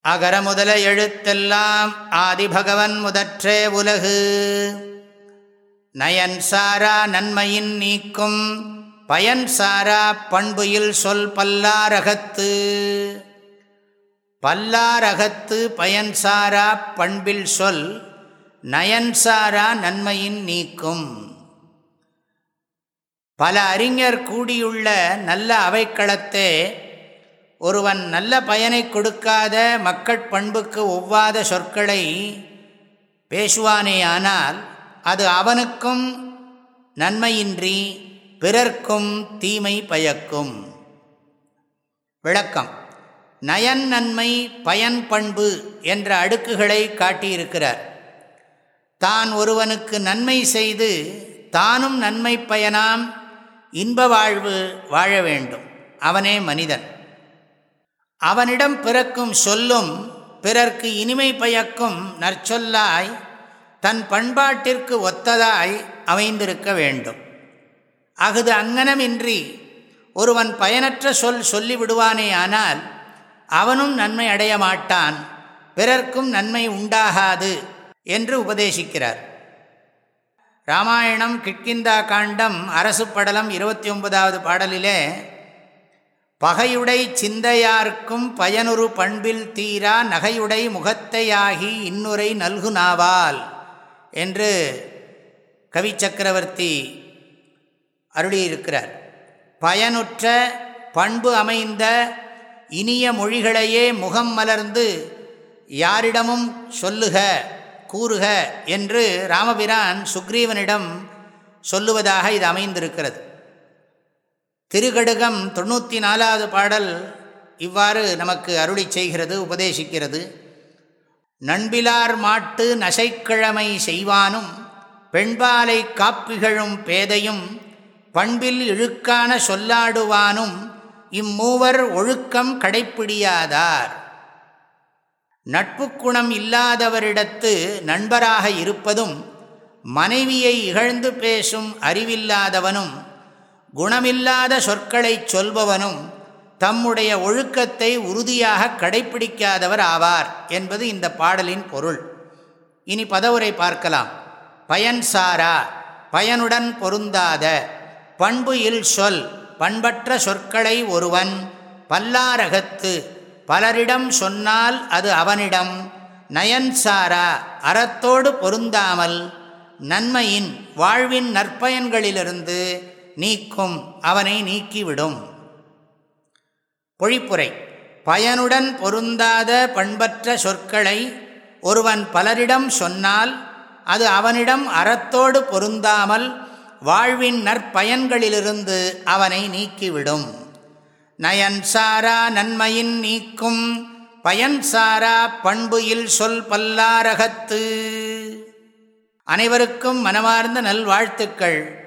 அகர முதல எழுத்தெல்லாம் ஆதிபகவன் முதற்றே உலகு. நயன் சாரா நன்மையின் நீக்கும் பயன் சாரா பண்புயில் சொல் பல்லாரகத்து. பல்லாரகத்து பயன் சாரா பண்பில் சொல் நயன்சாரா நன்மையின் நீக்கும். பல அறிஞர் கூடியுள்ள நல்ல அவைக்களத்தே ஒருவன் நல்ல பயனை கொடுக்காத மக்கட் பண்புக்கு ஒவ்வாத சொற்களை பேசுவானேயானால் அது அவனுக்கும் நன்மையின்றி பிறர்க்கும் தீமை பயக்கும். விளக்கம். நயன் நன்மை பயன் பண்பு என்ற அடுக்குகளை காட்டியிருக்கிறார். தான் ஒருவனுக்கு நன்மை செய்து தானும் நன்மை பயனாம் இன்ப வாழ்வு வாழ வேண்டும். அவனே மனிதன். அவனிடம் பிறக்கும் சொல்லும் பிறர்க்கு இனிமை பயக்கும் நற்சொல்லாய் தன் பண்பாட்டிற்கு ஒத்ததாய் அமைந்திருக்க வேண்டும். அகுது அங்கனமின்றி ஒருவன் பயனற்ற சொல் சொல்லிவிடுவானே ஆனால் அவனும் நன்மை அடைய மாட்டான் பிறர்க்கும் நன்மை உண்டாகாது என்று உபதேசிக்கிறார். ராமாயணம் கிட்கிந்தா காண்டம் அரசு படலம் இருபத்தி ஒன்பதாவது பாடலிலே பகையுடை சிந்தையார்க்கும் பயனுறு பண்பில் தீரா நகையுடை முகத்தையாகி இன்னுரை நல்கு நாவால் என்று கவி சக்கரவர்த்தி அருளியிருக்கிறார். பயனுற்ற பண்பு அமைந்த இனிய மொழிகளையே முகம் மலர்ந்து யாரிடமும் சொல்லுக கூறுக என்று ராமபிரான் சுக்ரீவனிடம் சொல்லுவதாக இது அமைந்திருக்கிறது. திருகடுகம் தொண்ணூற்றி நாலாவது பாடல் இவ்வாறு நமக்கு அருளி செய்கிறது உபதேசிக்கிறது. நண்பிலார் மாட்டு நசைக்கிழமை செய்வானும் பெண்பாலை காப்பிகழும் பேதையும் பண்பில் இழுக்கான சொல்லாடுவானும் இம்மூவர் ஒழுக்கம் கடைப்பிடியாதார். நட்பு குணம் இல்லாதவரிடத்து நண்பராக இருப்பதும் மனைவியை இகழ்ந்து பேசும் அறிவில்லாதவனும் குணமில்லாத சொற்களை சொல்பவனும் தம்முடைய ஒழுக்கத்தை உறுதியாக கடைப்பிடிக்காதவர் ஆவார் என்பது இந்த பாடலின் பொருள். இனி பதவுரை பார்க்கலாம். பயன் சாரா பயனுடன் பொருந்தாத பண்பு இல் சொல் பண்பற்ற சொற்களை ஒருவன் பல்லாரகத்து பலரிடம் சொன்னால் அது அவனிடம். நயன்சாரா அறத்தோடு பொருந்தாமல் நன்மையின் வாழ்வின் நற்பயன்களிலிருந்து நீக்கும் அவனை நீக்கிவிடும். பொழிப்புரை. பயனுடன் பொருந்தாத பண்பற்ற சொற்களை ஒருவன் பலரிடம் சொன்னால் அது அவனிடம் அறத்தோடு பொருந்தாமல் வாழ்வின் நற்பயன்களிலிருந்து அவனை நீக்கிவிடும். நயன் சாரா நன்மையின் நீக்கும் பயன் சாரா பண்புயில் சொல் பல்லாரகத்து. அனைவருக்கும் மனமார்ந்த நல்வாழ்த்துக்கள்.